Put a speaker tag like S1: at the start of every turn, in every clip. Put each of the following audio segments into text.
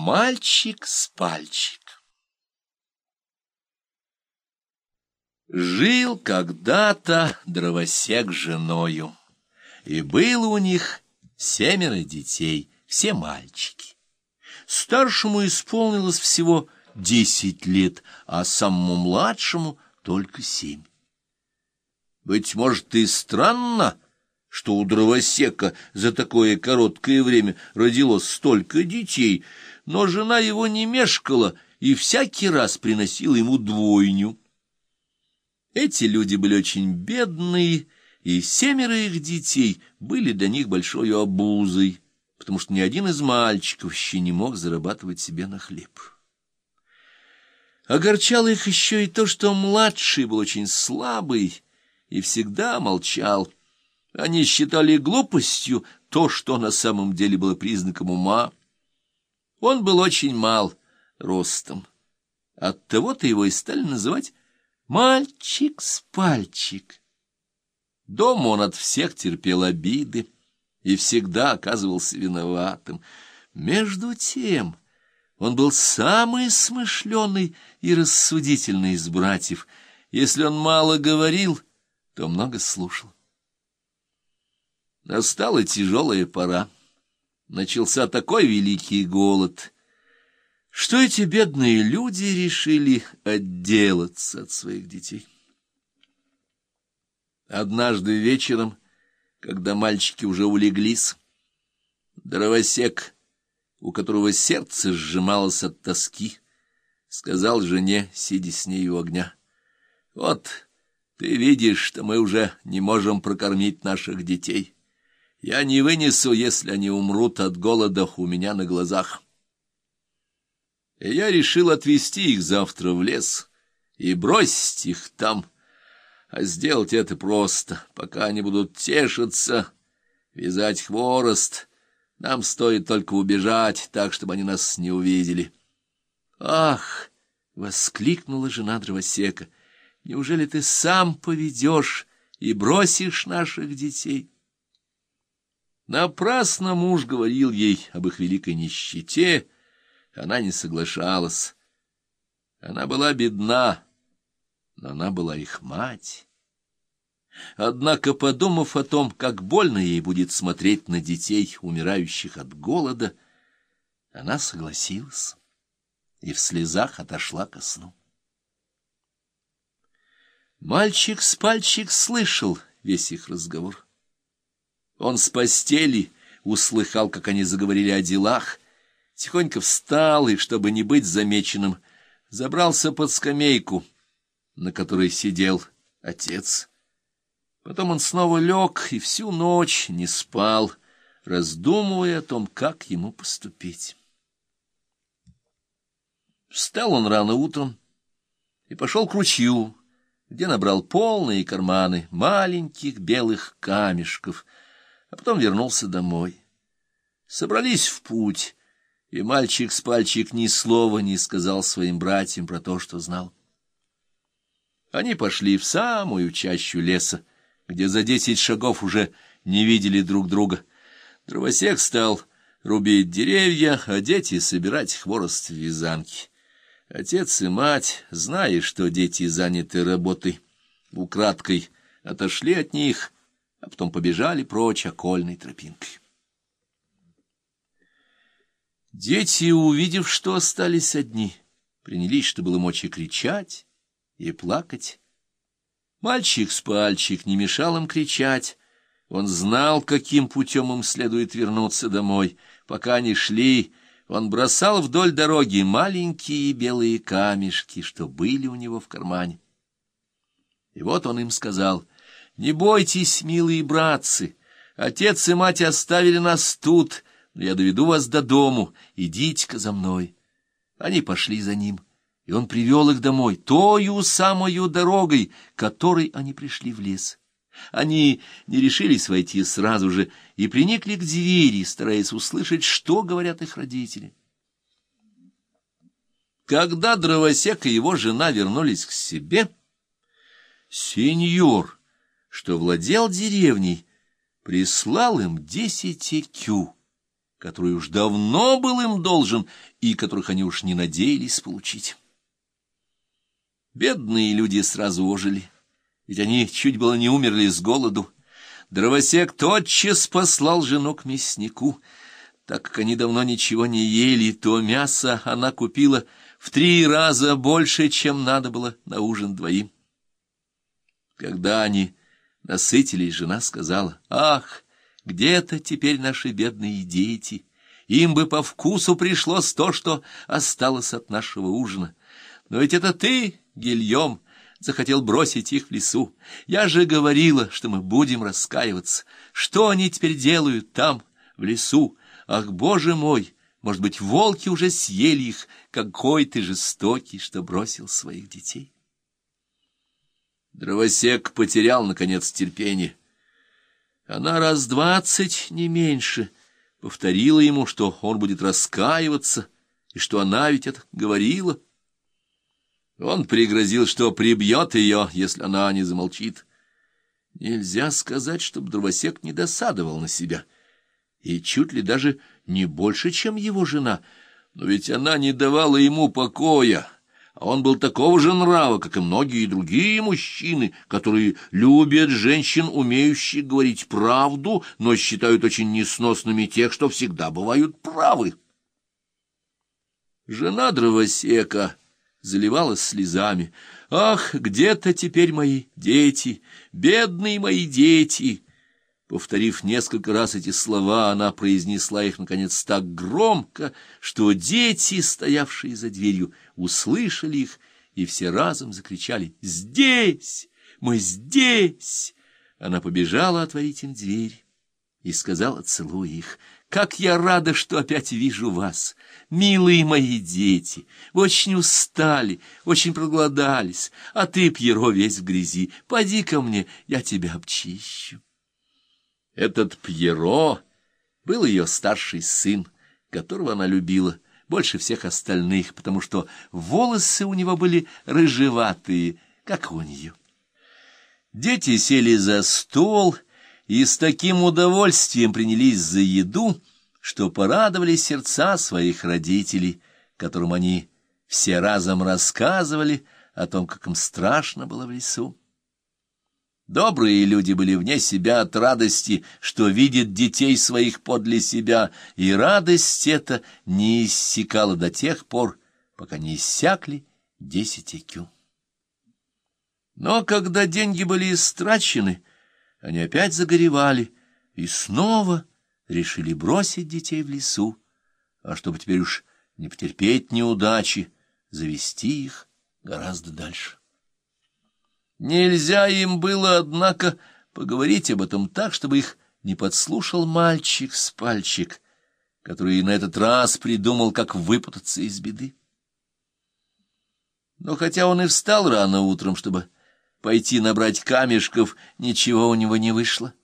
S1: Мальчик с пальчик. Жил когда-то дровосек с женою, и было у них семеро детей, все мальчики. Старшему исполнилось всего десять лет, а самому младшему только семь. Быть может, и странно, что у дровосека за такое короткое время родилось столько детей, но жена его не мешкала и всякий раз приносила ему двойню. Эти люди были очень бедные, и семеро их детей были для них большой обузой, потому что ни один из мальчиков еще не мог зарабатывать себе на хлеб. Огорчало их еще и то, что младший был очень слабый и всегда молчал. Они считали глупостью то, что на самом деле было признаком ума. Он был очень мал ростом. Оттого-то его и стали называть «мальчик с пальчик». Дома он от всех терпел обиды и всегда оказывался виноватым. Между тем он был самый смышленый и рассудительный из братьев. Если он мало говорил, то много слушал. Настала тяжелая пора начался такой великий голод, что эти бедные люди решили отделаться от своих детей. Однажды вечером, когда мальчики уже улеглись, дровосек, у которого сердце сжималось от тоски, сказал жене, сидя с ней у огня, «Вот, ты видишь, что мы уже не можем прокормить наших детей». Я не вынесу, если они умрут от голода у меня на глазах. И я решил отвезти их завтра в лес и бросить их там, а сделать это просто, пока они будут тешиться, вязать хворост. Нам стоит только убежать, так, чтобы они нас не увидели. «Ах!» — воскликнула жена дровосека. «Неужели ты сам поведешь и бросишь наших детей?» Напрасно муж говорил ей об их великой нищете, она не соглашалась. Она была бедна, но она была их мать. Однако, подумав о том, как больно ей будет смотреть на детей, умирающих от голода, она согласилась и в слезах отошла ко сну. Мальчик с пальчик слышал весь их разговор. Он с постели услыхал, как они заговорили о делах, тихонько встал и, чтобы не быть замеченным, забрался под скамейку, на которой сидел отец. Потом он снова лег и всю ночь не спал, раздумывая о том, как ему поступить. Встал он рано утром и пошел к ручью, где набрал полные карманы маленьких белых камешков — а потом вернулся домой. Собрались в путь, и мальчик с пальчик ни слова не сказал своим братьям про то, что знал. Они пошли в самую чащу леса, где за десять шагов уже не видели друг друга. Дровосек стал рубить деревья, а дети собирать хворост в вязанке. Отец и мать, зная, что дети заняты работой, украдкой отошли от них а потом побежали прочь окольной тропинкой. Дети, увидев, что остались одни, принялись, что было мочи, кричать и плакать. Мальчик с пальчик не мешал им кричать. Он знал, каким путем им следует вернуться домой. Пока они шли, он бросал вдоль дороги маленькие белые камешки, что были у него в кармане. И вот он им сказал — не бойтесь, милые братцы, отец и мать оставили нас тут, но я доведу вас до дому, идите-ка за мной. Они пошли за ним, и он привел их домой, тою самою дорогой, которой они пришли в лес. Они не решились войти сразу же и приникли к двери, стараясь услышать, что говорят их родители. Когда дровосек и его жена вернулись к себе, сеньор что владел деревней, прислал им десять кю который уж давно был им должен и которых они уж не надеялись получить. Бедные люди сразу ожили, ведь они чуть было не умерли с голоду. Дровосек тотчас послал жену к мяснику. Так как они давно ничего не ели, то мясо она купила в три раза больше, чем надо было на ужин двоим. Когда они насытились, жена сказала, «Ах, где-то теперь наши бедные дети! Им бы по вкусу пришлось то, что осталось от нашего ужина. Но ведь это ты, Гильем, захотел бросить их в лесу. Я же говорила, что мы будем раскаиваться. Что они теперь делают там, в лесу? Ах, боже мой! Может быть, волки уже съели их. Какой ты жестокий, что бросил своих детей. Дровосек потерял, наконец, терпение. Она раз двадцать, не меньше, повторила ему, что он будет раскаиваться, и что она ведь это говорила. Он пригрозил, что прибьет ее, если она не замолчит. Нельзя сказать, чтобы дровосек не досадовал на себя, и чуть ли даже не больше, чем его жена, но ведь она не давала ему покоя он был такого же нрава, как и многие другие мужчины, которые любят женщин, умеющих говорить правду, но считают очень несносными тех, что всегда бывают правы. Жена дровосека заливалась слезами. «Ах, где-то теперь мои дети, бедные мои дети!» Повторив несколько раз эти слова, она произнесла их, наконец, так громко, что дети, стоявшие за дверью, услышали их, и все разом закричали «Здесь! Мы здесь!» Она побежала отворить им дверь и сказала, целуя их, «Как я рада, что опять вижу вас! Милые мои дети! Вы очень устали, очень проголодались, а ты, Пьеро, весь в грязи. Поди ко мне, я тебя обчищу». Этот Пьеро был ее старший сын, которого она любила больше всех остальных, потому что волосы у него были рыжеватые, как у нее. Дети сели за стол и с таким удовольствием принялись за еду, что порадовали сердца своих родителей, которым они все разом рассказывали о том, как им страшно было в лесу. Добрые люди были вне себя от радости, что видят детей своих подле себя, и радость эта не иссякала до тех пор, пока не иссякли десять икю. Но когда деньги были истрачены, они опять загоревали и снова решили бросить детей в лесу, а чтобы теперь уж не потерпеть неудачи, завести их гораздо дальше. Нельзя им было, однако, поговорить об этом так, чтобы их не подслушал мальчик с пальчик, который на этот раз придумал, как выпутаться из беды. Но хотя он и встал рано утром, чтобы пойти набрать камешков, ничего у него не вышло,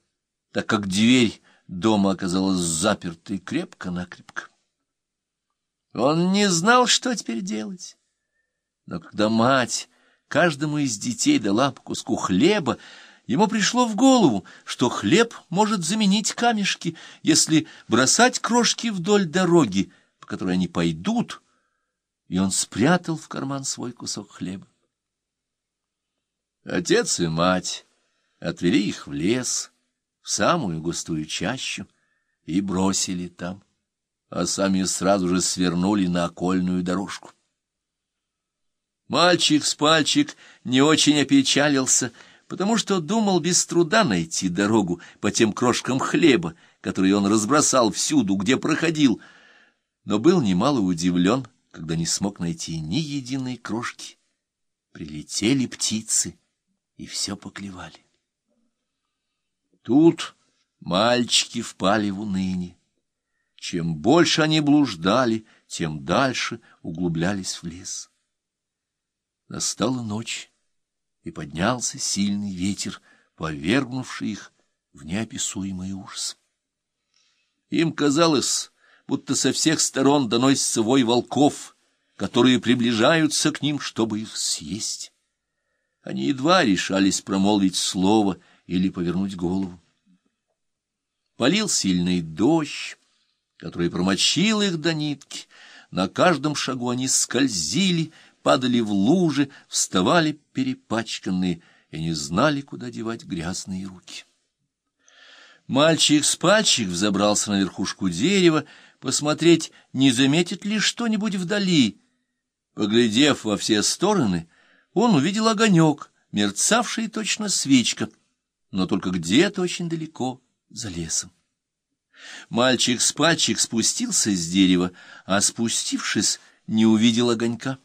S1: так как дверь дома оказалась запертой крепко-накрепко. Он не знал, что теперь делать. Но когда мать каждому из детей дала по куску хлеба, ему пришло в голову, что хлеб может заменить камешки, если бросать крошки вдоль дороги, по которой они пойдут, и он спрятал в карман свой кусок хлеба. Отец и мать отвели их в лес, в самую густую чащу, и бросили там, а сами сразу же свернули на окольную дорожку. Мальчик с пальчик не очень опечалился, потому что думал без труда найти дорогу по тем крошкам хлеба, которые он разбросал всюду, где проходил, но был немало удивлен, когда не смог найти ни единой крошки. Прилетели птицы и все поклевали. Тут мальчики впали в уныние. Чем больше они блуждали, тем дальше углублялись в лес. Настала ночь, и поднялся сильный ветер, повергнувший их в неописуемый ужас. Им казалось, будто со всех сторон доносится вой волков, которые приближаются к ним, чтобы их съесть. Они едва решались промолвить слово или повернуть голову. Полил сильный дождь, который промочил их до нитки. На каждом шагу они скользили, падали в лужи, вставали перепачканные и не знали, куда девать грязные руки. Мальчик-спальчик взобрался на верхушку дерева, посмотреть, не заметит ли что-нибудь вдали. Поглядев во все стороны, он увидел огонек, мерцавший точно свечка, но только где-то очень далеко, за лесом. Мальчик-спальчик спустился с дерева, а спустившись, не увидел огонька.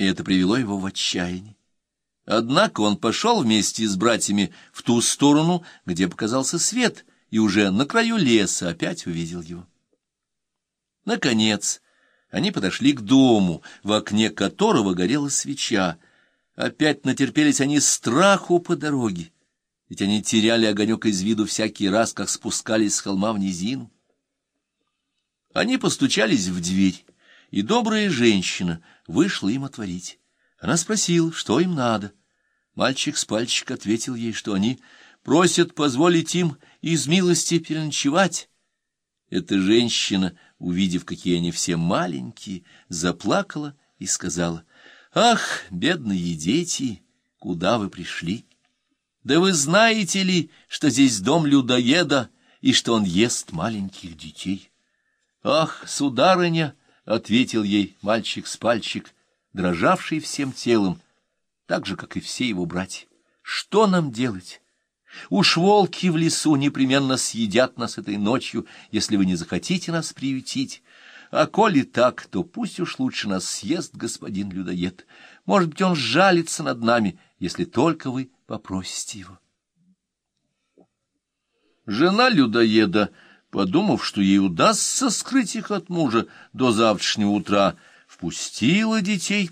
S1: И это привело его в отчаяние. Однако он пошел вместе с братьями в ту сторону, где показался свет, и уже на краю леса опять увидел его. Наконец, они подошли к дому, в окне которого горела свеча. Опять натерпелись они страху по дороге, ведь они теряли огонек из виду всякий раз, как спускались с холма в низину. Они постучались в дверь, и добрая женщина вышла им отворить. Она спросила, что им надо. Мальчик с пальчик ответил ей, что они просят позволить им из милости переночевать. Эта женщина увидев, какие они все маленькие, заплакала и сказала, «Ах, бедные дети, куда вы пришли? Да вы знаете ли, что здесь дом людоеда и что он ест маленьких детей?» «Ах, сударыня!» — ответил ей мальчик с пальчик, дрожавший всем телом, так же, как и все его братья. «Что нам делать?» Уж волки в лесу непременно съедят нас этой ночью, если вы не захотите нас приютить. А коли так, то пусть уж лучше нас съест господин людоед. Может быть, он жалится над нами, если только вы попросите его. Жена людоеда, подумав, что ей удастся скрыть их от мужа до завтрашнего утра, впустила детей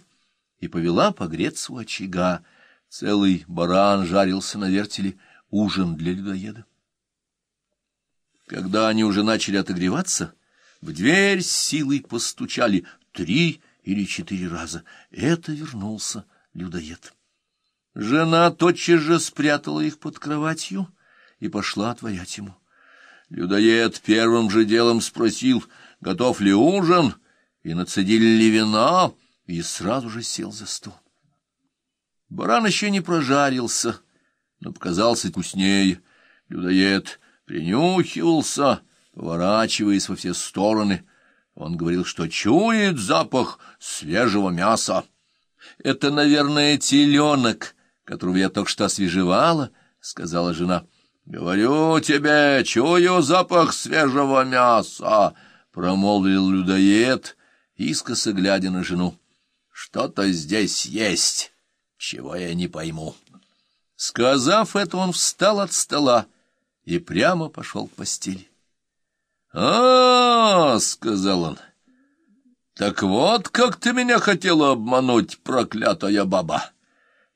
S1: и повела погреться у очага. Целый баран жарился на вертеле, ужин для людоеда. Когда они уже начали отогреваться, в дверь силой постучали три или четыре раза. Это вернулся людоед. Жена тотчас же спрятала их под кроватью и пошла отворять ему. Людоед первым же делом спросил, готов ли ужин, и нацедили ли вина, и сразу же сел за стол. Баран еще не прожарился, — но показался вкуснее. Людоед принюхивался, поворачиваясь во все стороны. Он говорил, что чует запах свежего мяса. — Это, наверное, теленок, которого я только что освежевала, — сказала жена. — Говорю тебе, чую запах свежего мяса, — промолвил людоед, искоса глядя на жену. — Что-то здесь есть, чего я не пойму. Сказав это, он встал от стола и прямо пошел к постели. а, -а, -а сказал он. «Так вот, как ты меня хотела обмануть, проклятая баба!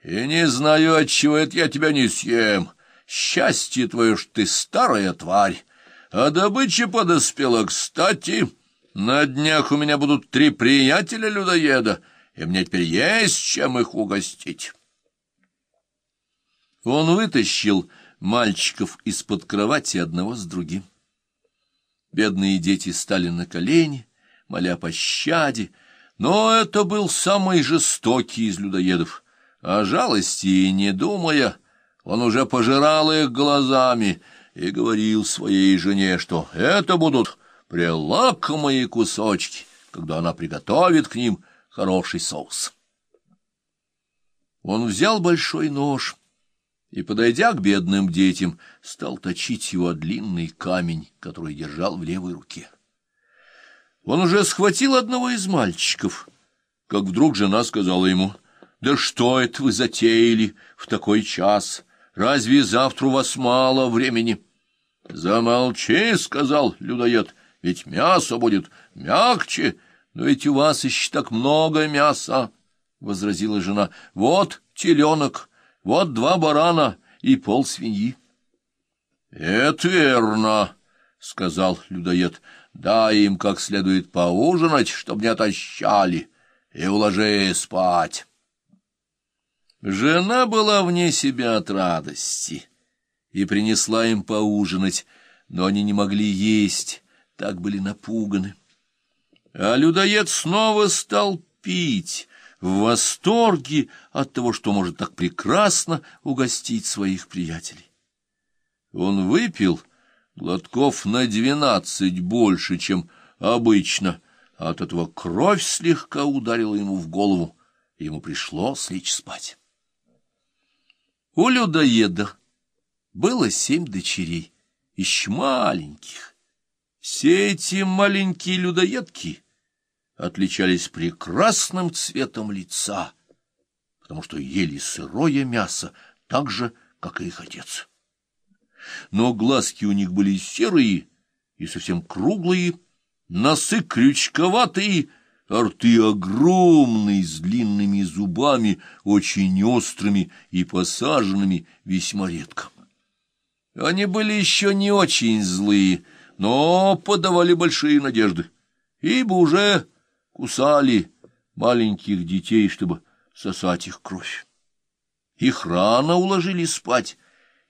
S1: И не знаю, отчего это я тебя не съем. Счастье твое ж ты старая тварь, а добыча подоспела кстати. На днях у меня будут три приятеля-людоеда, и мне теперь есть чем их угостить». Он вытащил мальчиков из-под кровати одного с другим. Бедные дети стали на колени, моля пощаде, но это был самый жестокий из людоедов. О жалости и не думая, он уже пожирал их глазами и говорил своей жене, что это будут прелакомые кусочки, когда она приготовит к ним хороший соус. Он взял большой нож и, подойдя к бедным детям, стал точить его длинный камень, который держал в левой руке. Он уже схватил одного из мальчиков, как вдруг жена сказала ему, «Да что это вы затеяли в такой час? Разве завтра у вас мало времени?» «Замолчи», — сказал людоед, — «ведь мясо будет мягче, но ведь у вас еще так много мяса», — возразила жена. «Вот теленок». Вот два барана и пол свиньи. — Это верно, — сказал людоед. — Дай им как следует поужинать, чтобы не отощали, и уложи спать. Жена была вне себя от радости и принесла им поужинать, но они не могли есть, так были напуганы. А людоед снова стал пить, в восторге от того, что может так прекрасно угостить своих приятелей. Он выпил глотков на двенадцать больше, чем обычно, а от этого кровь слегка ударила ему в голову, и ему пришлось лечь спать. У людоеда было семь дочерей, еще маленьких. Все эти маленькие людоедки отличались прекрасным цветом лица, потому что ели сырое мясо так же, как и их отец. Но глазки у них были серые и совсем круглые, носы крючковатые, рты огромные, с длинными зубами, очень острыми и посаженными весьма редко. Они были еще не очень злые, но подавали большие надежды, ибо уже кусали маленьких детей, чтобы сосать их кровь. Их рано уложили спать,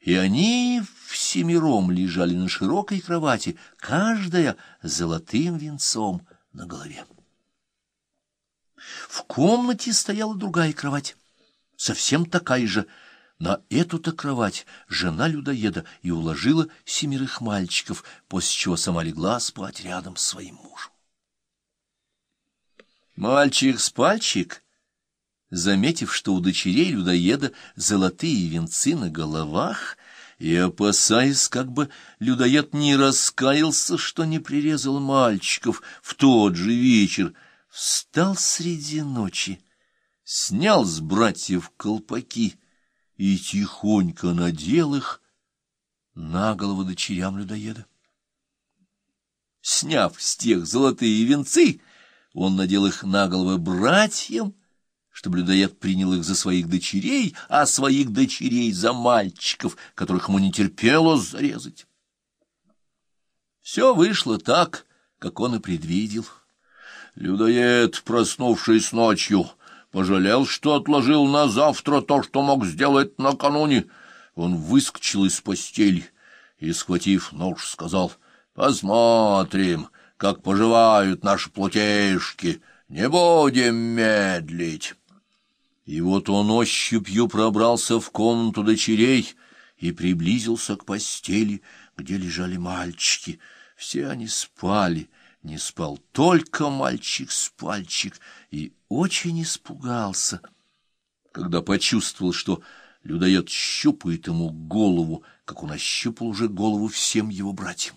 S1: и они всемиром лежали на широкой кровати, каждая золотым венцом на голове. В комнате стояла другая кровать, совсем такая же. На эту-то кровать жена людоеда и уложила семерых мальчиков, после чего сама легла спать рядом с своим мужем. Мальчик с пальчик, заметив, что у дочерей людоеда золотые венцы на головах, и, опасаясь, как бы людоед не раскаялся, что не прирезал мальчиков в тот же вечер, встал среди ночи, снял с братьев колпаки и тихонько надел их на голову дочерям людоеда. Сняв с тех золотые венцы, он надел их на головы братьям, чтобы людоед принял их за своих дочерей, а своих дочерей за мальчиков, которых ему не терпелось зарезать. Все вышло так, как он и предвидел. Людоед, проснувшись ночью, пожалел, что отложил на завтра то, что мог сделать накануне. Он выскочил из постели и, схватив нож, сказал, «Посмотрим, как поживают наши плутейшки, не будем медлить». И вот он ощупью пробрался в комнату дочерей и приблизился к постели, где лежали мальчики. Все они спали, не спал только мальчик с пальчик, и очень испугался, когда почувствовал, что людоед щупает ему голову, как он ощупал уже голову всем его братьям.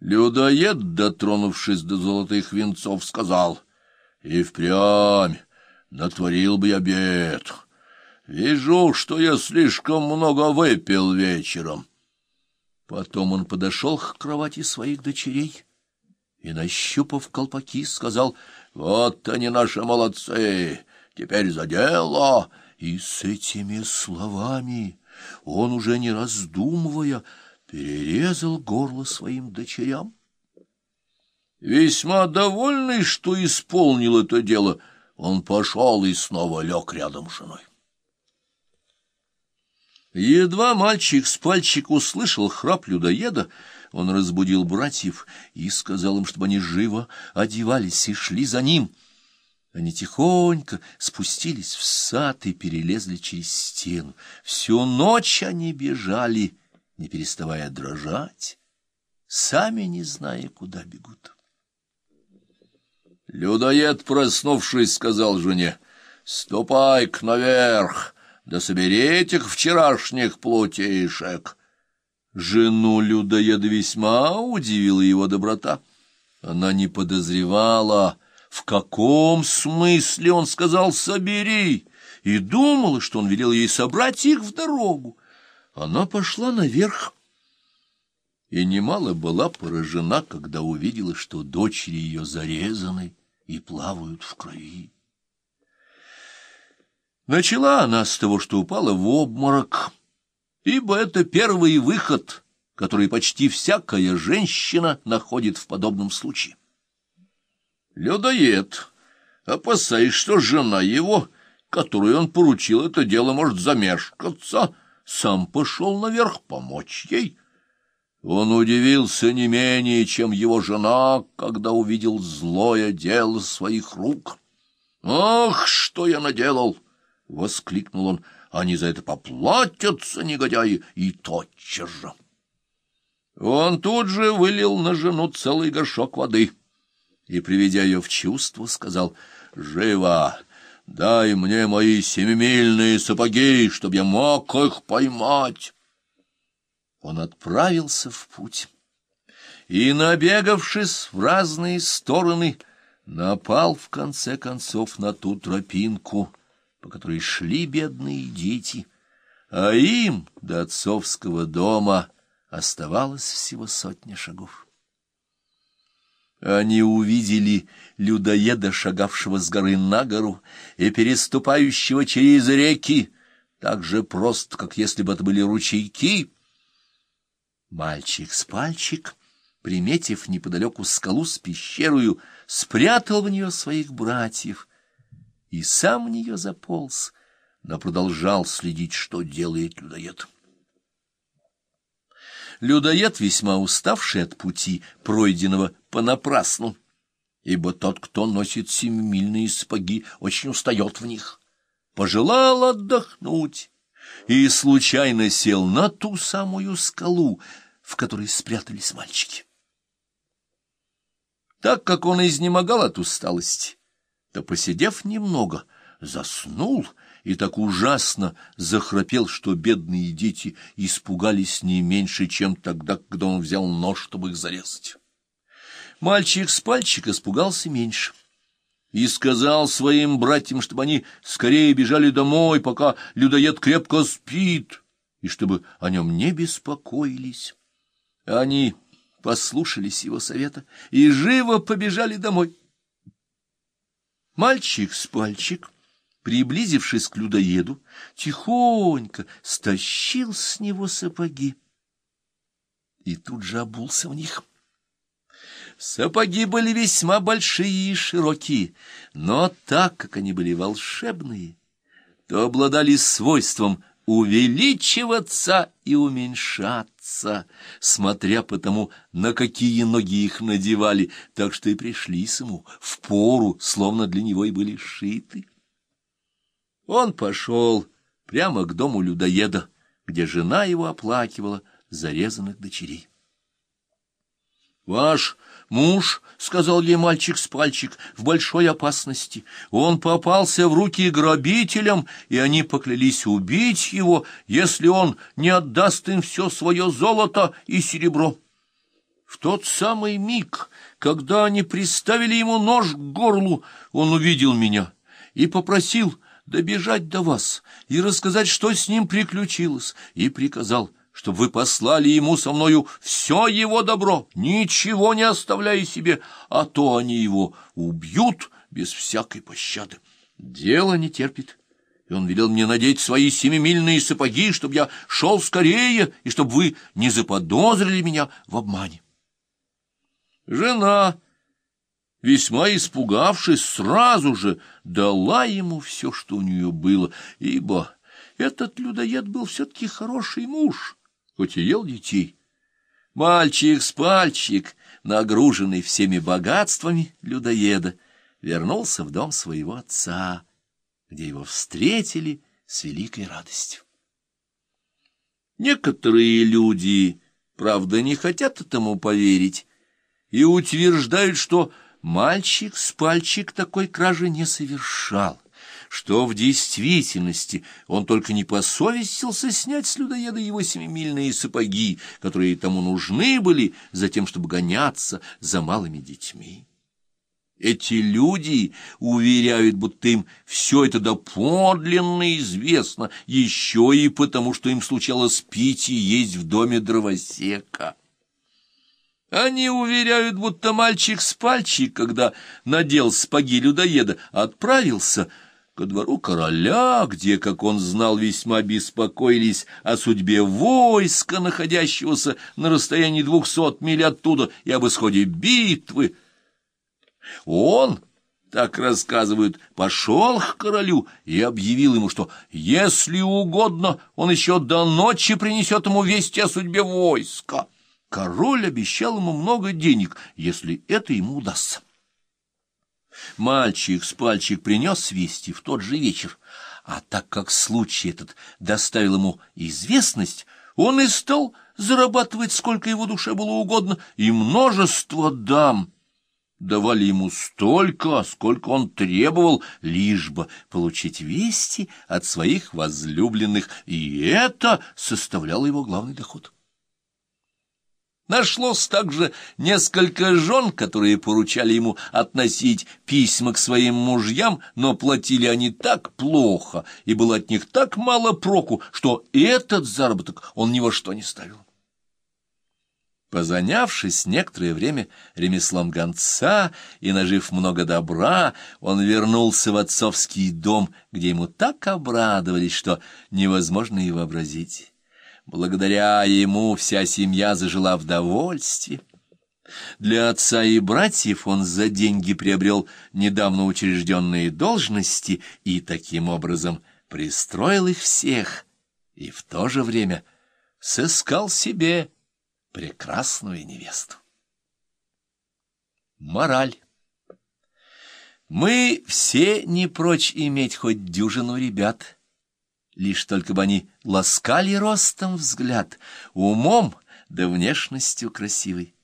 S1: Людоед, дотронувшись до золотых венцов, сказал, «И впрямь натворил бы я бед. Вижу, что я слишком много выпил вечером. Потом он подошел к кровати своих дочерей и, нащупав колпаки, сказал, «Вот они наши молодцы, теперь за дело!» И с этими словами он, уже не раздумывая, перерезал горло своим дочерям. Весьма довольный, что исполнил это дело, — он пошел и снова лег рядом с женой. Едва мальчик с пальчик услышал храп людоеда, он разбудил братьев и сказал им, чтобы они живо одевались и шли за ним. Они тихонько спустились в сад и перелезли через стену. Всю ночь они бежали, не переставая дрожать, сами не зная, куда бегут. Людоед, проснувшись, сказал жене, «Ступай-ка наверх, да собери этих вчерашних плутейшек». Жену людоеда весьма удивила его доброта. Она не подозревала, в каком смысле он сказал «собери», и думала, что он велел ей собрать их в дорогу. Она пошла наверх и немало была поражена, когда увидела, что дочери ее зарезаны и плавают в крови. Начала она с того, что упала в обморок, ибо это первый выход, который почти всякая женщина находит в подобном случае. Людоед, опасаясь, что жена его, которой он поручил это дело, может замешкаться, сам пошел наверх помочь ей. Он удивился не менее, чем его жена, когда увидел злое дело своих рук. «Ах, что я наделал!» — воскликнул он. «Они за это поплатятся, негодяи, и тотчас же!» Он тут же вылил на жену целый горшок воды и, приведя ее в чувство, сказал «Живо! Дай мне мои семимильные сапоги, чтоб я мог их поймать!» Он отправился в путь и, набегавшись в разные стороны, напал в конце концов на ту тропинку, по которой шли бедные дети, а им до отцовского дома оставалось всего сотня шагов. Они увидели людоеда, шагавшего с горы на гору и переступающего через реки, так же просто, как если бы это были ручейки. Мальчик с пальчик, приметив неподалеку скалу с пещерою, спрятал в нее своих братьев и сам в нее заполз, но продолжал следить, что делает людоед. Людоед, весьма уставший от пути, пройденного понапрасну, ибо тот, кто носит семимильные сапоги, очень устает в них, пожелал отдохнуть и случайно сел на ту самую скалу, в которой спрятались мальчики. Так как он изнемогал от усталости, то, посидев немного, заснул и так ужасно захрапел, что бедные дети испугались не меньше, чем тогда, когда он взял нож, чтобы их зарезать. Мальчик с пальчика испугался меньше и сказал своим братьям, чтобы они скорее бежали домой, пока людоед крепко спит, и чтобы о нем не беспокоились. Они послушались его совета и живо побежали домой. Мальчик с пальчик приблизившись к людоеду, тихонько стащил с него сапоги и тут же обулся в них. Сапоги были весьма большие и широкие, но так как они были волшебные, то обладали свойством увеличиваться и уменьшаться, смотря по тому, на какие ноги их надевали, так что и пришлись ему в пору, словно для него и были шиты. Он пошел прямо к дому людоеда, где жена его оплакивала зарезанных дочерей. «Ваш муж, — сказал ей мальчик с пальчик, — в большой опасности. Он попался в руки грабителям, и они поклялись убить его, если он не отдаст им все свое золото и серебро». В тот самый миг, когда они приставили ему нож к горлу, он увидел меня и попросил добежать до вас и рассказать, что с ним приключилось, и приказал, чтобы вы послали ему со мною все его добро, ничего не оставляя себе, а то они его убьют без всякой пощады. Дело не терпит, и он велел мне надеть свои семимильные сапоги, чтобы я шел скорее, и чтобы вы не заподозрили меня в обмане. Жена весьма испугавшись, сразу же дала ему все, что у нее было, ибо этот людоед был все-таки хороший муж, хоть и ел детей. Мальчик с пальчик, нагруженный всеми богатствами людоеда, вернулся в дом своего отца, где его встретили с великой радостью. Некоторые люди, правда, не хотят этому поверить и утверждают, что Мальчик с пальчик такой кражи не совершал, что в действительности он только не посовестился снять с людоеда его семимильные сапоги, которые тому нужны были за тем, чтобы гоняться за малыми детьми. Эти люди уверяют, будто им все это доподлинно известно, еще и потому, что им случалось пить и есть в доме дровосека. Они уверяют, будто мальчик с пальчик, когда надел спаги людоеда, отправился ко двору короля, где, как он знал, весьма беспокоились о судьбе войска, находящегося на расстоянии двухсот миль оттуда, и об исходе битвы. Он, так рассказывают, пошел к королю и объявил ему, что, если угодно, он еще до ночи принесет ему вести о судьбе войска. король обещал ему много денег, если это ему удастся. Мальчик с пальчик принес вести в тот же вечер, а так как случай этот доставил ему известность, он и стал зарабатывать, сколько его душе было угодно, и множество дам давали ему столько, сколько он требовал, лишь бы получить вести от своих возлюбленных, и это составляло его главный доход. Нашлось также несколько жен, которые поручали ему относить письма к своим мужьям, но платили они так плохо, и было от них так мало проку, что этот заработок он ни во что не ставил. Позанявшись некоторое время ремеслом гонца и нажив много добра, он вернулся в отцовский дом, где ему так обрадовались, что невозможно и вообразить. Благодаря ему вся семья зажила в довольстве. Для отца и братьев он за деньги приобрел недавно учрежденные должности и таким образом пристроил их всех, и в то же время сыскал себе прекрасную невесту. Мораль. Мы все не прочь иметь хоть дюжину ребят — лишь только бы они ласкали ростом взгляд, умом да внешностью красивой.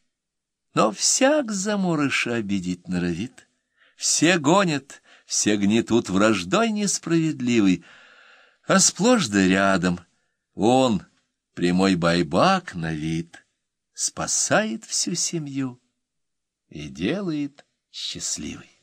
S1: Но всяк заморыша обидеть норовит, все гонят, все гнетут враждой несправедливой, а сплошь да рядом он, прямой байбак на вид, спасает всю семью и делает счастливой.